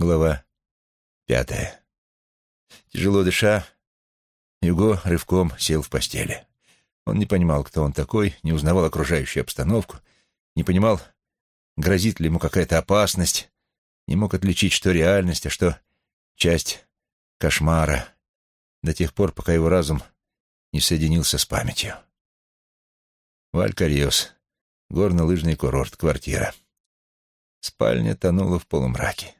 Глава пятая. Тяжело дыша, Юго рывком сел в постели. Он не понимал, кто он такой, не узнавал окружающую обстановку, не понимал, грозит ли ему какая-то опасность, не мог отличить, что реальность, а что часть кошмара, до тех пор, пока его разум не соединился с памятью. Валькариос, горно-лыжный курорт, квартира. Спальня тонула в полумраке.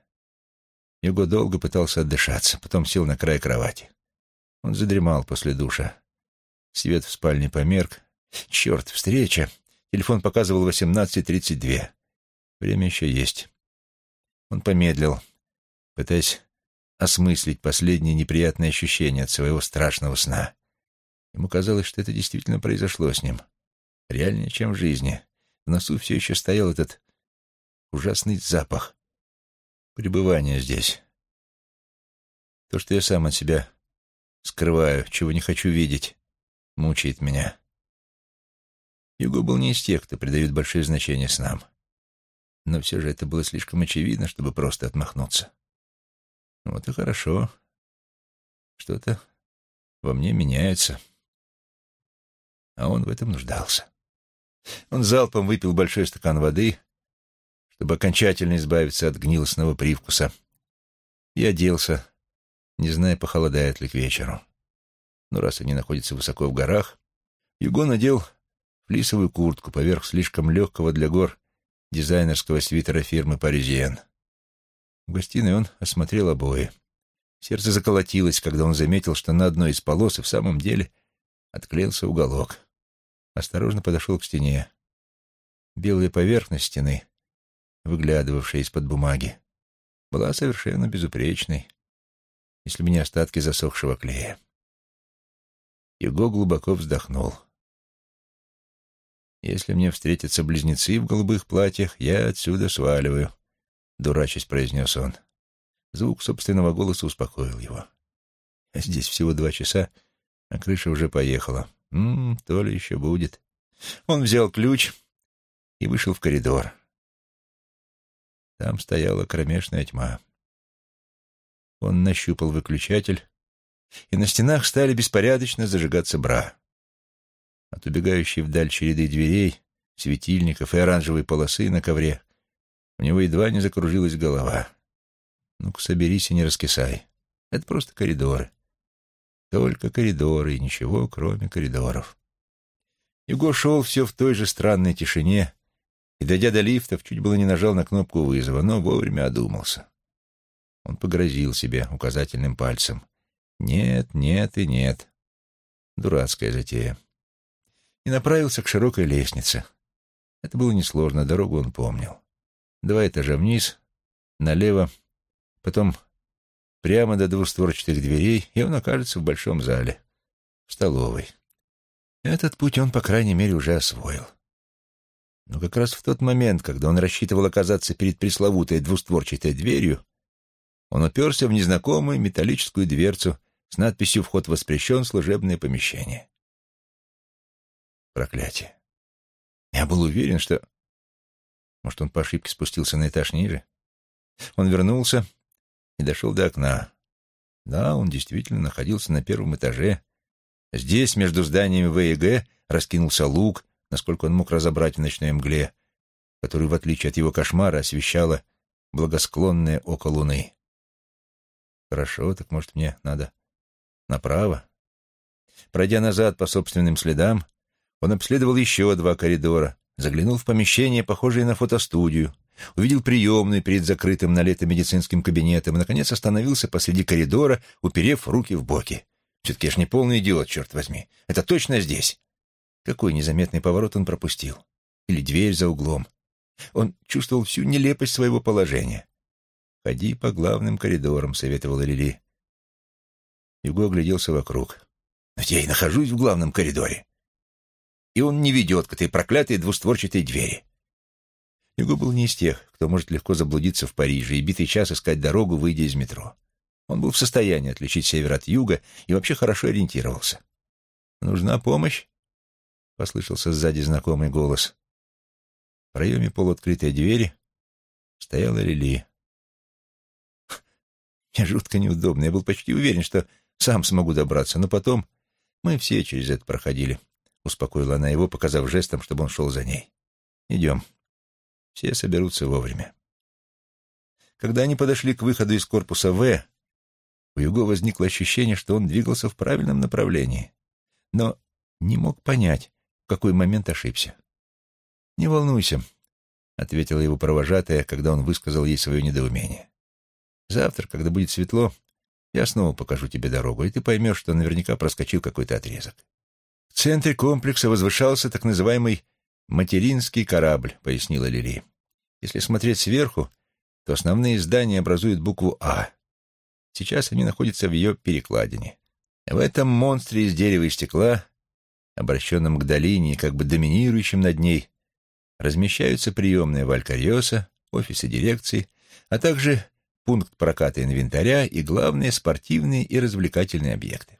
Юго долго пытался отдышаться, потом сел на край кровати. Он задремал после душа. Свет в спальне померк. Черт, встреча! Телефон показывал 18.32. Время еще есть. Он помедлил, пытаясь осмыслить последние неприятные ощущения от своего страшного сна. Ему казалось, что это действительно произошло с ним. Реальнее, чем в жизни. В носу все еще стоял этот ужасный запах пребывания здесь. То, что я сам от себя скрываю, чего не хочу видеть, мучает меня. Юго был не из тех, кто придает большое значение снам. Но все же это было слишком очевидно, чтобы просто отмахнуться. Вот и хорошо. Что-то во мне меняется. А он в этом нуждался. Он залпом выпил большой стакан воды, чтобы окончательно избавиться от гнилостного привкуса, и оделся, не зная, похолодает ли к вечеру. Но раз они находятся высоко в горах, Юго надел флисовую куртку поверх слишком легкого для гор дизайнерского свитера фирмы «Паризиен». В гостиной он осмотрел обои. Сердце заколотилось, когда он заметил, что на одной из полос и в самом деле отклеился уголок. Осторожно подошел к стене. Белая поверхность стены выглядывавшая из-под бумаги, была совершенно безупречной, если бы не остатки засохшего клея. Юго глубоко вздохнул. «Если мне встретятся близнецы в голубых платьях, я отсюда сваливаю», — дурачись произнес он. Звук собственного голоса успокоил его. «Здесь всего два часа, а крыша уже поехала. М -м, то ли еще будет». Он взял ключ и вышел в коридор. Там стояла кромешная тьма. Он нащупал выключатель, и на стенах стали беспорядочно зажигаться бра. От убегающей вдаль череды дверей, светильников и оранжевой полосы на ковре у него едва не закружилась голова. Ну-ка, соберись и не раскисай. Это просто коридоры. Только коридоры и ничего, кроме коридоров. Юго шел все в той же странной тишине, и, дойдя до лифтов, чуть было не нажал на кнопку вызова, но вовремя одумался. Он погрозил себе указательным пальцем. «Нет, нет и нет». Дурацкая затея. И направился к широкой лестнице. Это было несложно, дорогу он помнил. Два этажа вниз, налево, потом прямо до двустворчатых дверей, и он окажется в большом зале, в столовой. Этот путь он, по крайней мере, уже освоил. Но как раз в тот момент, когда он рассчитывал оказаться перед пресловутой двустворчатой дверью, он уперся в незнакомую металлическую дверцу с надписью «Вход воспрещен. Служебное помещение». Проклятие. Я был уверен, что... Может, он по ошибке спустился на этаж ниже? Он вернулся и дошел до окна. Да, он действительно находился на первом этаже. Здесь, между зданиями ВЕГ, раскинулся луг, насколько он мог разобрать в ночной мгле, которую, в отличие от его кошмара, освещало благосклонное око луны. Хорошо, так может мне надо направо? Пройдя назад по собственным следам, он обследовал еще два коридора, заглянул в помещение, похожее на фотостудию, увидел приемную перед закрытым на лето медицинским кабинетом и, наконец, остановился посреди коридора, уперев руки в боки. Все-таки я ж не полный идиот, черт возьми. Это точно здесь. Какой незаметный поворот он пропустил? Или дверь за углом? Он чувствовал всю нелепость своего положения. «Ходи по главным коридорам», — советовала Лили. Юго огляделся вокруг. «Но я и нахожусь в главном коридоре. И он не ведет к этой проклятой двустворчатой двери». Юго был не из тех, кто может легко заблудиться в Париже и битый час искать дорогу, выйдя из метро. Он был в состоянии отличить север от юга и вообще хорошо ориентировался. «Нужна помощь?» Послышался сзади знакомый голос. В проеме полуоткрытой двери стояла Лили. Мне жутко неудобно. Я был почти уверен, что сам смогу добраться, но потом мы все через это проходили. Успокоила она его, показав жестом, чтобы он шел за ней. Идем. Все соберутся вовремя. Когда они подошли к выходу из корпуса В, у Юго возникло ощущение, что он двигался в правильном направлении, но не мог понять, какой момент ошибся. «Не волнуйся», — ответила его провожатая, когда он высказал ей свое недоумение. «Завтра, когда будет светло, я снова покажу тебе дорогу, и ты поймешь, что наверняка проскочил какой-то отрезок». В центре комплекса возвышался так называемый «материнский корабль», — пояснила Лили. «Если смотреть сверху, то основные здания образуют букву «А». Сейчас они находятся в ее перекладине. В этом монстре из дерева и стекла, обращенном к долине как бы доминирующем над ней, размещаются приемная Валькариоса, офисы дирекции, а также пункт проката инвентаря и главные спортивные и развлекательные объекты.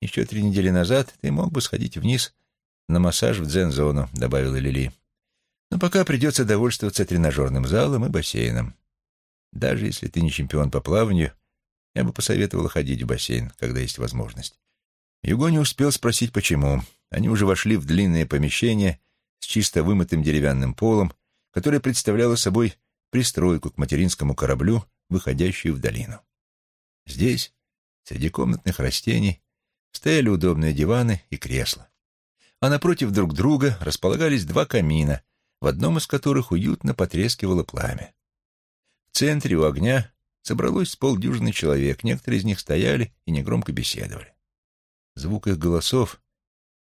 Еще три недели назад ты мог бы сходить вниз на массаж в дзен-зону, добавила Лили. Но пока придется довольствоваться тренажерным залом и бассейном. Даже если ты не чемпион по плаванию, я бы посоветовала ходить в бассейн, когда есть возможность. Юго не успел спросить, почему. Они уже вошли в длинное помещение с чисто вымытым деревянным полом, которое представляло собой пристройку к материнскому кораблю, выходящую в долину. Здесь, среди комнатных растений, стояли удобные диваны и кресла. А напротив друг друга располагались два камина, в одном из которых уютно потрескивало пламя. В центре у огня собралось с полдюжины человек, некоторые из них стояли и негромко беседовали. Звук их голосов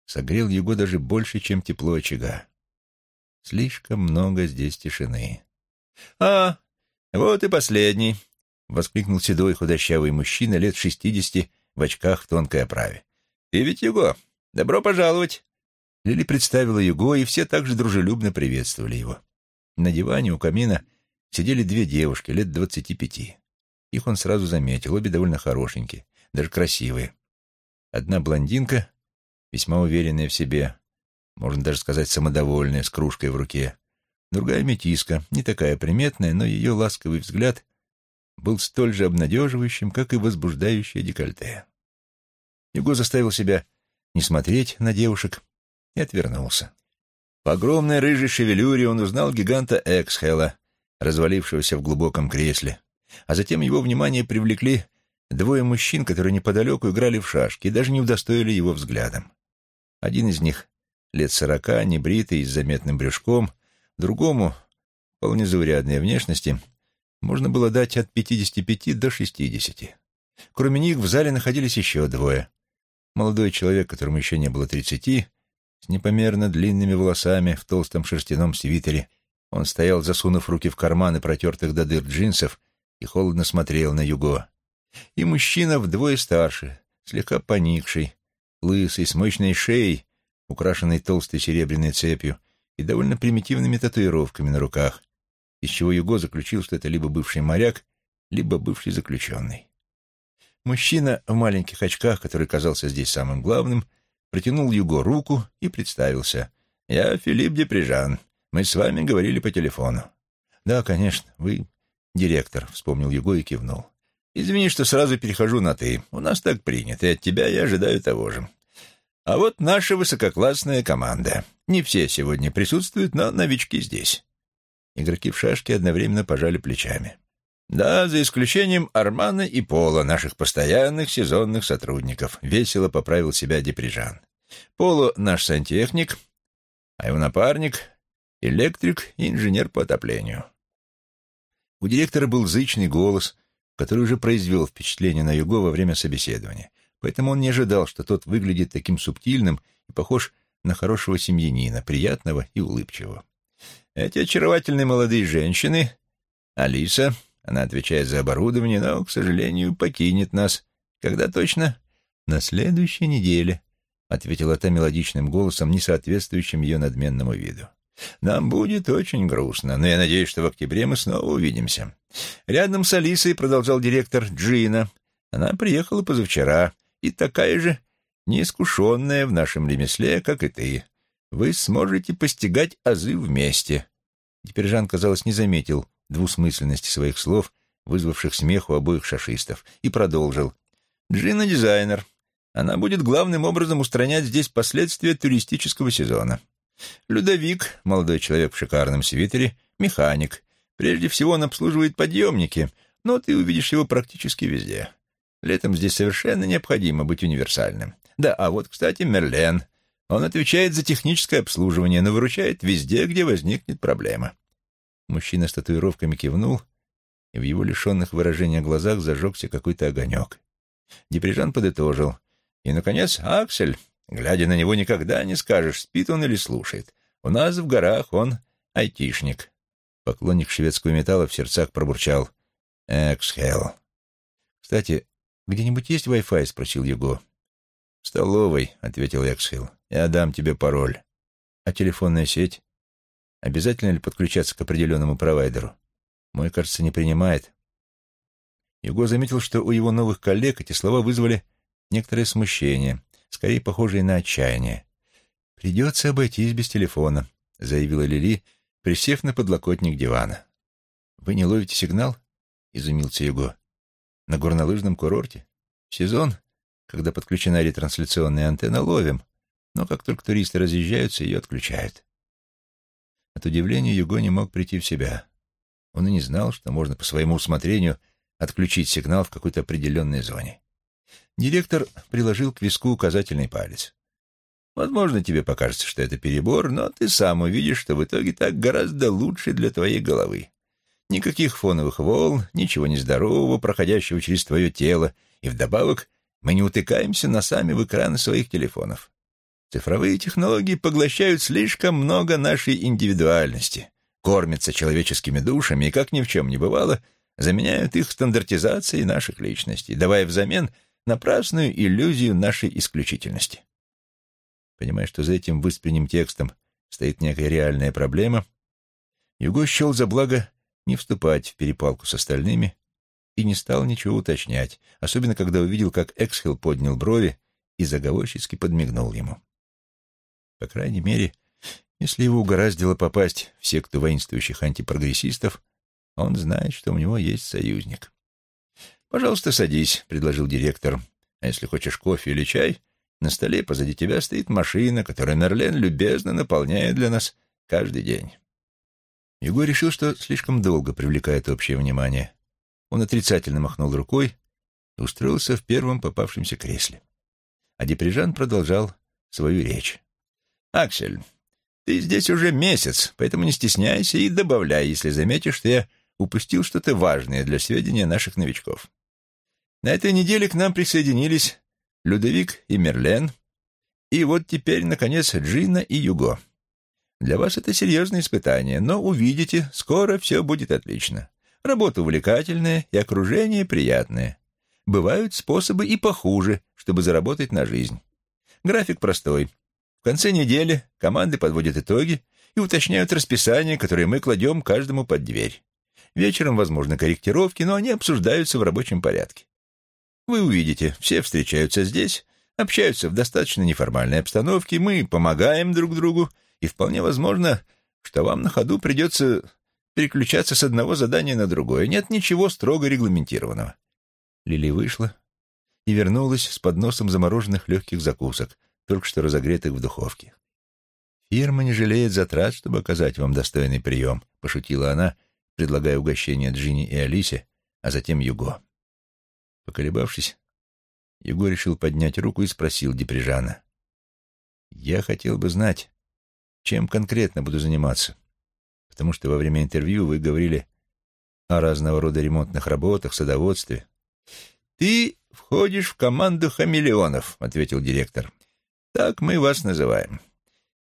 согрел его даже больше, чем тепло очага. Слишком много здесь тишины. «А, вот и последний!» — воскликнул седой худощавый мужчина лет шестидесяти в очках в тонкой оправе. «Ты ведь Юго? Добро пожаловать!» Лили представила Юго, и все также дружелюбно приветствовали его. На диване у камина сидели две девушки лет двадцати пяти. Их он сразу заметил, обе довольно хорошенькие, даже красивые. Одна блондинка, весьма уверенная в себе, можно даже сказать самодовольная, с кружкой в руке. Другая метиска, не такая приметная, но ее ласковый взгляд был столь же обнадеживающим, как и возбуждающее декольте. Юго заставил себя не смотреть на девушек и отвернулся. По огромной рыжей шевелюре он узнал гиганта Эксхела, развалившегося в глубоком кресле, а затем его внимание привлекли двое мужчин, которые неподалеку играли в шашки даже не удостоили его взглядом. Один из них, лет сорока, небритый, с заметным брюшком, другому, вполне заурядной внешности, можно было дать от пятидесяти пяти до шестидесяти. Кроме них в зале находились еще двое. Молодой человек, которому еще не было тридцати, с непомерно длинными волосами в толстом шерстяном свитере. Он стоял, засунув руки в карманы протертых до дыр джинсов, и холодно смотрел на Юго. И мужчина вдвое старше, слегка поникший, лысый, с мощной шеей, украшенной толстой серебряной цепью и довольно примитивными татуировками на руках, из чего Юго заключил, что это либо бывший моряк, либо бывший заключенный. Мужчина в маленьких очках, который казался здесь самым главным, протянул Юго руку и представился. «Я Филипп Деприжан. Мы с вами говорили по телефону». «Да, конечно, вы директор», — вспомнил Юго и кивнул. «Извини, что сразу перехожу на «ты». У нас так принято, и от тебя я ожидаю того же. А вот наша высококлассная команда. Не все сегодня присутствуют, но новички здесь». Игроки в шашки одновременно пожали плечами. «Да, за исключением Армана и Пола, наших постоянных сезонных сотрудников», — весело поправил себя Деприжан. «Поло — наш сантехник, а его напарник — электрик и инженер по отоплению». У директора был зычный голос, который уже произвел впечатление на Юго во время собеседования, поэтому он не ожидал, что тот выглядит таким субтильным и похож на хорошего семьянина, приятного и улыбчивого. «Эти очаровательные молодые женщины — Алиса, она отвечает за оборудование, но, к сожалению, покинет нас. Когда точно? На следующей неделе, — ответила та мелодичным голосом, не соответствующим ее надменному виду. Нам будет очень грустно, но я надеюсь, что в октябре мы снова увидимся. Рядом с Алисой, — продолжал директор Джина, — она приехала позавчера и такая же неискушенная в нашем ремесле, как и ты. Вы сможете постигать азы вместе. Теперь Жан, казалось, не заметил двусмысленности своих слов, вызвавших смех у обоих шашистов, и продолжил. «Джина — дизайнер. Она будет главным образом устранять здесь последствия туристического сезона. Людовик, молодой человек в шикарном свитере, механик. Прежде всего он обслуживает подъемники, но ты увидишь его практически везде. Летом здесь совершенно необходимо быть универсальным. Да, а вот, кстати, Мерлен. Он отвечает за техническое обслуживание, но выручает везде, где возникнет проблема. Мужчина с татуировками кивнул, и в его лишенных выражения глазах зажегся какой-то огонек. Деприжан подытожил. И, наконец, Аксель. Глядя на него, никогда не скажешь, спит он или слушает. У нас в горах он айтишник. Поклонник шведского металла в сердцах пробурчал. «Эксхел». «Кстати, где-нибудь есть Wi-Fi?» — спросил Его. «В столовой», — ответил Эксхел. «Я дам тебе пароль». «А телефонная сеть? Обязательно ли подключаться к определенному провайдеру? Мой, кажется, не принимает». Его заметил, что у его новых коллег эти слова вызвали некоторое смущение, скорее похожее на отчаяние. «Придется обойтись без телефона», — заявила Лили, присев на подлокотник дивана. «Вы не ловите сигнал?» — изумился Юго. «На горнолыжном курорте? В сезон, когда подключена ретрансляционная антенна, ловим, но как только туристы разъезжаются, ее отключают». От удивления Юго не мог прийти в себя. Он и не знал, что можно по своему усмотрению отключить сигнал в какой-то определенной зоне. Директор приложил к виску указательный палец. Возможно, тебе покажется, что это перебор, но ты сам увидишь, что в итоге так гораздо лучше для твоей головы. Никаких фоновых волн, ничего нездорового, проходящего через твое тело, и вдобавок мы не утыкаемся носами в экраны своих телефонов. Цифровые технологии поглощают слишком много нашей индивидуальности, кормятся человеческими душами и, как ни в чем не бывало, заменяют их стандартизацией наших личностей, давая взамен напрасную иллюзию нашей исключительности. Понимая, что за этим выспренним текстом стоит некая реальная проблема, Юго счел за благо не вступать в перепалку с остальными и не стал ничего уточнять, особенно когда увидел, как Эксхилл поднял брови и заговорчески подмигнул ему. По крайней мере, если его угораздило попасть в секту воинствующих антипрогрессистов, он знает, что у него есть союзник. «Пожалуйста, садись», — предложил директор. «А если хочешь кофе или чай, на столе позади тебя стоит машина, которую Мерлен любезно наполняет для нас каждый день». Егор решил, что слишком долго привлекает общее внимание. Он отрицательно махнул рукой и устроился в первом попавшемся кресле. А Деприжан продолжал свою речь. «Аксель, ты здесь уже месяц, поэтому не стесняйся и добавляй, если заметишь, что я упустил что-то важное для сведения наших новичков. На этой неделе к нам присоединились Людовик и Мерлен, и вот теперь, наконец, Джина и Юго. Для вас это серьезное испытание, но увидите, скоро все будет отлично. Работа увлекательная и окружение приятное. Бывают способы и похуже, чтобы заработать на жизнь. График простой. В конце недели команды подводят итоги и уточняют расписание, которое мы кладем каждому под дверь. Вечером, возможно, корректировки, но они обсуждаются в рабочем порядке. Вы увидите, все встречаются здесь, общаются в достаточно неформальной обстановке, мы помогаем друг другу, и вполне возможно, что вам на ходу придется переключаться с одного задания на другое. Нет ничего строго регламентированного. Лили вышла и вернулась с подносом замороженных легких закусок, только что разогретых в духовке. «Фирма не жалеет затрат, чтобы оказать вам достойный прием», — пошутила она, предлагая угощение Джинни и Алисе, а затем Юго. Поколебавшись, Юго решил поднять руку и спросил Деприжана. «Я хотел бы знать, чем конкретно буду заниматься, потому что во время интервью вы говорили о разного рода ремонтных работах, садоводстве». «Ты входишь в команду хамелеонов», — ответил директор. «Так мы вас называем.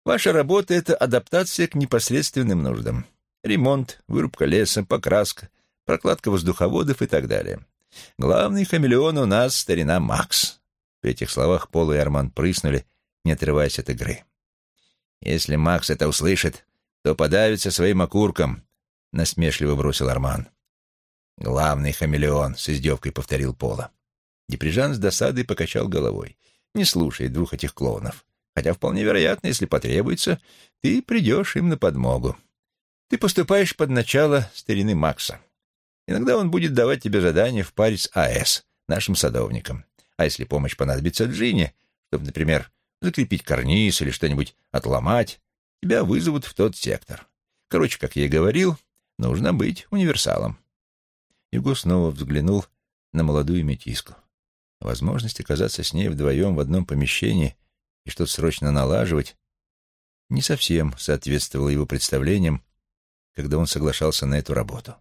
Ваша работа — это адаптация к непосредственным нуждам. Ремонт, вырубка леса, покраска, прокладка воздуховодов и так далее. Главный хамелеон у нас — старина Макс». При этих словах Пол и Арман прыснули, не отрываясь от игры. «Если Макс это услышит, то подавится своим окурком», — насмешливо бросил Арман. «Главный хамелеон», — с издевкой повторил Пола. Деприжан с досадой покачал головой. «Не слушай двух этих клоунов. Хотя вполне вероятно, если потребуется, ты придешь им на подмогу. Ты поступаешь под начало старины Макса. Иногда он будет давать тебе задания в паре с АЭС, нашим садовником. А если помощь понадобится Джине, чтобы, например, закрепить карниз или что-нибудь отломать, тебя вызовут в тот сектор. Короче, как я и говорил, нужно быть универсалом. Юго снова взглянул на молодую метиску. Возможность оказаться с ней вдвоем в одном помещении и что-то срочно налаживать не совсем соответствовало его представлениям, когда он соглашался на эту работу.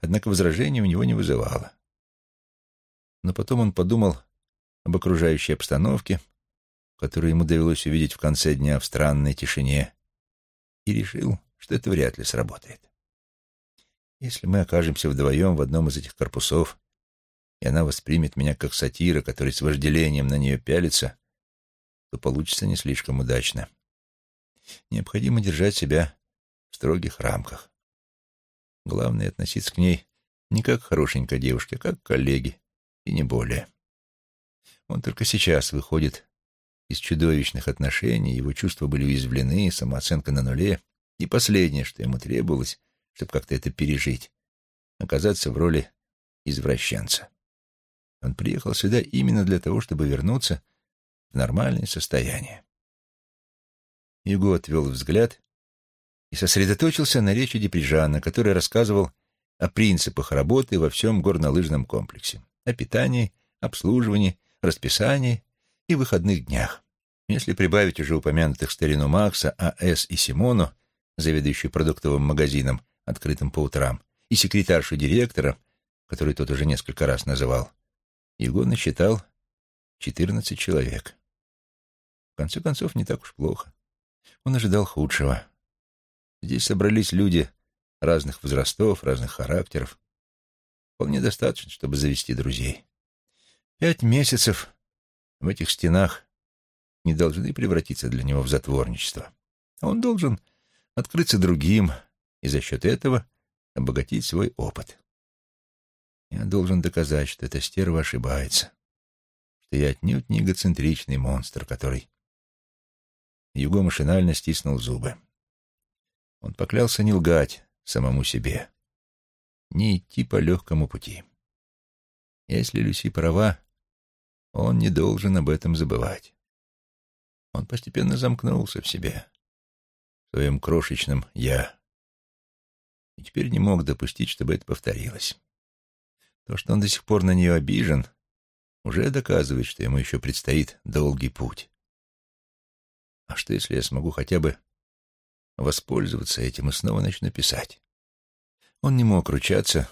Однако возражения у него не вызывало. Но потом он подумал об окружающей обстановке, которую ему довелось увидеть в конце дня в странной тишине, и решил, что это вряд ли сработает. Если мы окажемся вдвоем в одном из этих корпусов, и она воспримет меня как сатира, который с вожделением на нее пялится, то получится не слишком удачно. Необходимо держать себя в строгих рамках. Главное — относиться к ней не как к хорошенькой девушке, а как к коллеге, и не более. Он только сейчас выходит из чудовищных отношений, его чувства были уязвлены, самооценка на нуле, и последнее, что ему требовалось, чтобы как-то это пережить, оказаться в роли извращенца. Он приехал сюда именно для того, чтобы вернуться в нормальное состояние. Юго отвел взгляд и сосредоточился на речи Деприжана, который рассказывал о принципах работы во всем горнолыжном комплексе, о питании, обслуживании, расписании и выходных днях. Если прибавить уже упомянутых старину Макса, А.С. и Симону, заведующую продуктовым магазином, открытым по утрам, и секретаршу директора, который тот уже несколько раз называл, его насчитал четырнадцать человек. В конце концов, не так уж плохо. Он ожидал худшего. Здесь собрались люди разных возрастов, разных характеров. Вполне достаточно, чтобы завести друзей. Пять месяцев в этих стенах не должны превратиться для него в затворничество. Он должен открыться другим и за счет этого обогатить свой опыт. Я должен доказать, что эта стерва ошибается, что я отнюдь не эгоцентричный монстр, который... Юго машинально стиснул зубы. Он поклялся не лгать самому себе, не идти по легкому пути. Если Люси права, он не должен об этом забывать. Он постепенно замкнулся в себе, в своем крошечном «я», и теперь не мог допустить, чтобы это повторилось. То, что он до сих пор на нее обижен, уже доказывает, что ему еще предстоит долгий путь. А что, если я смогу хотя бы воспользоваться этим и снова начну писать? Он не мог ручаться.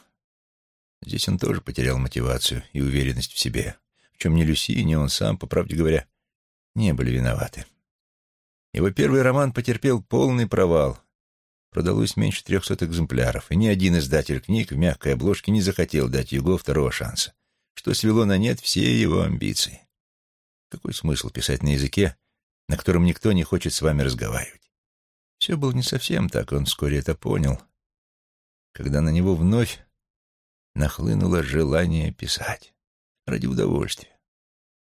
Здесь он тоже потерял мотивацию и уверенность в себе, в чем ни Люси, ни он сам, по правде говоря, не были виноваты. Его первый роман потерпел полный провал. Продалось меньше трехсот экземпляров, и ни один издатель книг в мягкой обложке не захотел дать Юго второго шанса, что свело на нет все его амбиции. Какой смысл писать на языке, на котором никто не хочет с вами разговаривать? Все было не совсем так, он вскоре это понял, когда на него вновь нахлынуло желание писать. Ради удовольствия.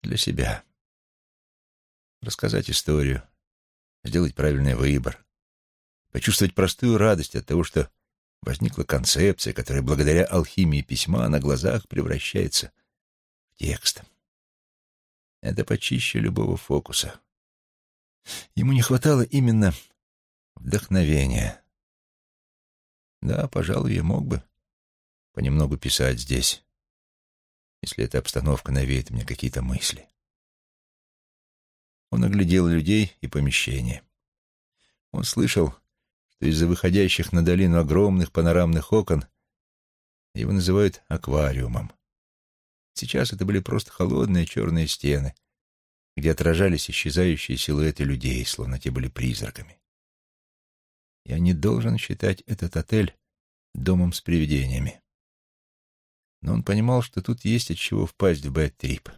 Для себя. Рассказать историю. Сделать правильный выбор. Почувствовать простую радость от того, что возникла концепция, которая благодаря алхимии письма на глазах превращается в текст. Это почище любого фокуса. Ему не хватало именно вдохновения. Да, пожалуй, я мог бы понемногу писать здесь, если эта обстановка навеет мне какие-то мысли. Он оглядел людей и помещение. Он слышал, что из-за выходящих на долину огромных панорамных окон его называют аквариумом. Сейчас это были просто холодные черные стены, где отражались исчезающие силуэты людей, словно те были призраками. Я не должен считать этот отель домом с привидениями. Но он понимал, что тут есть от чего впасть в бэт-трип.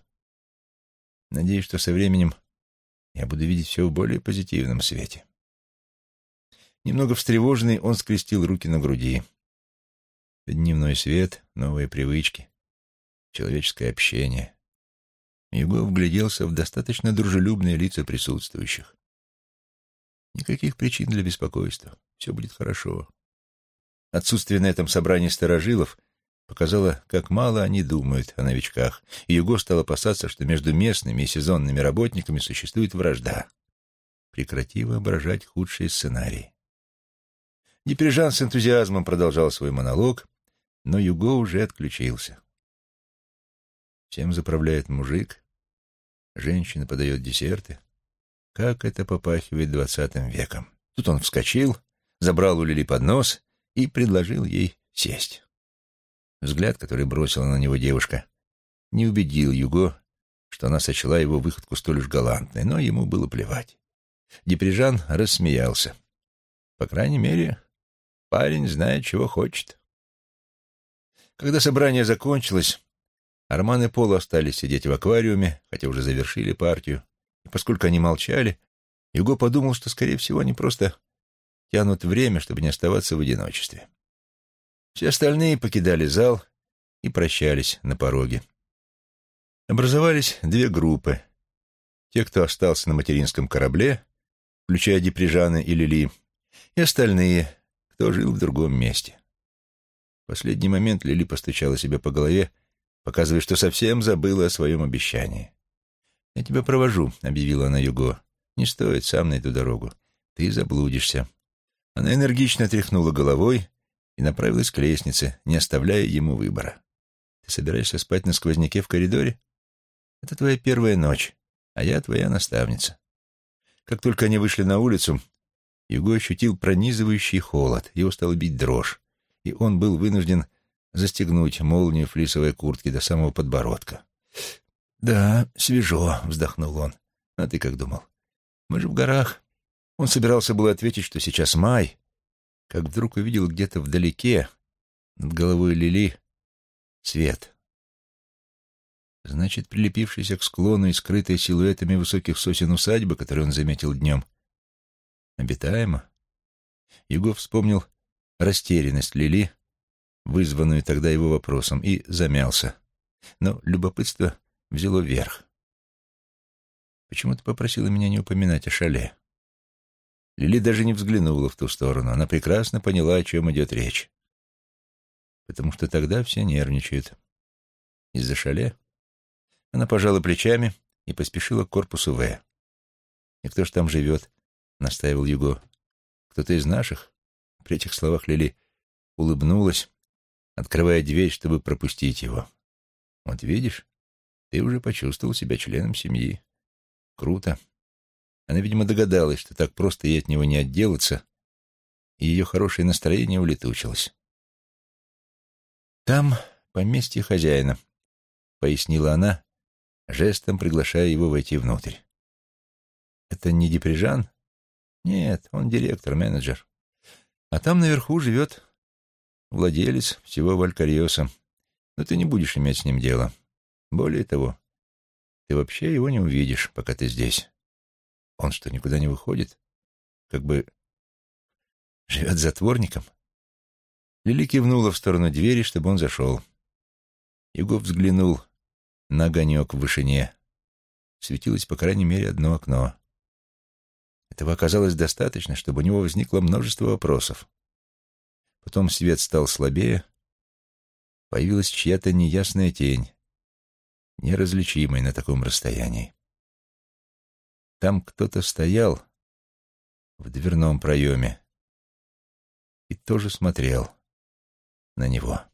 Надеюсь, что со временем я буду видеть все в более позитивном свете. Немного встревоженный, он скрестил руки на груди. Дневной свет, новые привычки, человеческое общение. Юго вгляделся в достаточно дружелюбные лица присутствующих. Никаких причин для беспокойства. Все будет хорошо. Отсутствие на этом собрании старожилов показала, как мало они думают о новичках, и Юго стал опасаться, что между местными и сезонными работниками существует вражда. Прекрати воображать худшие сценарии. Деприжан с энтузиазмом продолжал свой монолог, но Юго уже отключился. Всем заправляет мужик, женщина подает десерты. Как это попахивает двадцатым веком. Тут он вскочил, забрал у Лили поднос и предложил ей сесть. Взгляд, который бросила на него девушка, не убедил Юго, что она сочла его выходку столь уж галантной, но ему было плевать. Деприжан рассмеялся. По крайней мере, парень знает, чего хочет. Когда собрание закончилось, Арман и Пол остались сидеть в аквариуме, хотя уже завершили партию. И поскольку они молчали, Юго подумал, что, скорее всего, они просто тянут время, чтобы не оставаться в одиночестве. Все остальные покидали зал и прощались на пороге. Образовались две группы. Те, кто остался на материнском корабле, включая Деприжана и Лили, и остальные, кто жил в другом месте. В последний момент Лили постучала себя по голове, показывая, что совсем забыла о своем обещании. «Я тебя провожу», — объявила она Юго. «Не стоит, сам на эту дорогу. Ты заблудишься». Она энергично тряхнула головой и направилась к лестнице, не оставляя ему выбора. «Ты собираешься спать на сквозняке в коридоре? Это твоя первая ночь, а я твоя наставница». Как только они вышли на улицу, Юго ощутил пронизывающий холод, его стал бить дрожь, и он был вынужден застегнуть молнию флисовой куртки до самого подбородка. «Да, свежо», — вздохнул он. «А ты как думал? Мы же в горах». Он собирался было ответить, что сейчас май, как вдруг увидел где-то вдалеке, над головой Лили, свет. Значит, прилепившийся к склону и скрытой силуэтами высоких сосен усадьбы, которую он заметил днем, обитаемо. Юго вспомнил растерянность Лили, вызванную тогда его вопросом, и замялся. Но любопытство взяло верх. «Почему ты попросила меня не упоминать о шале?» Лили даже не взглянула в ту сторону. Она прекрасно поняла, о чем идет речь. Потому что тогда все нервничают. Из-за шале она пожала плечами и поспешила к корпусу В. «И кто ж там живет?» — настаивал Юго. «Кто-то из наших?» При этих словах Лили улыбнулась, открывая дверь, чтобы пропустить его. «Вот видишь, ты уже почувствовал себя членом семьи. Круто». Она, видимо, догадалась, что так просто ей от него не отделаться, и ее хорошее настроение улетучилось. «Там поместье хозяина», — пояснила она, жестом приглашая его войти внутрь. «Это не Деприжан?» «Нет, он директор, менеджер. А там наверху живет владелец всего Валькариоса. Но ты не будешь иметь с ним дело. Более того, ты вообще его не увидишь, пока ты здесь». Он что, никуда не выходит? Как бы живет затворником? Лили кивнула в сторону двери, чтобы он зашел. Юго взглянул на огонек в вышине. Светилось, по крайней мере, одно окно. Этого оказалось достаточно, чтобы у него возникло множество вопросов. Потом свет стал слабее, появилась чья-то неясная тень, неразличимая на таком расстоянии. Там кто-то стоял в дверном проеме и тоже смотрел на него.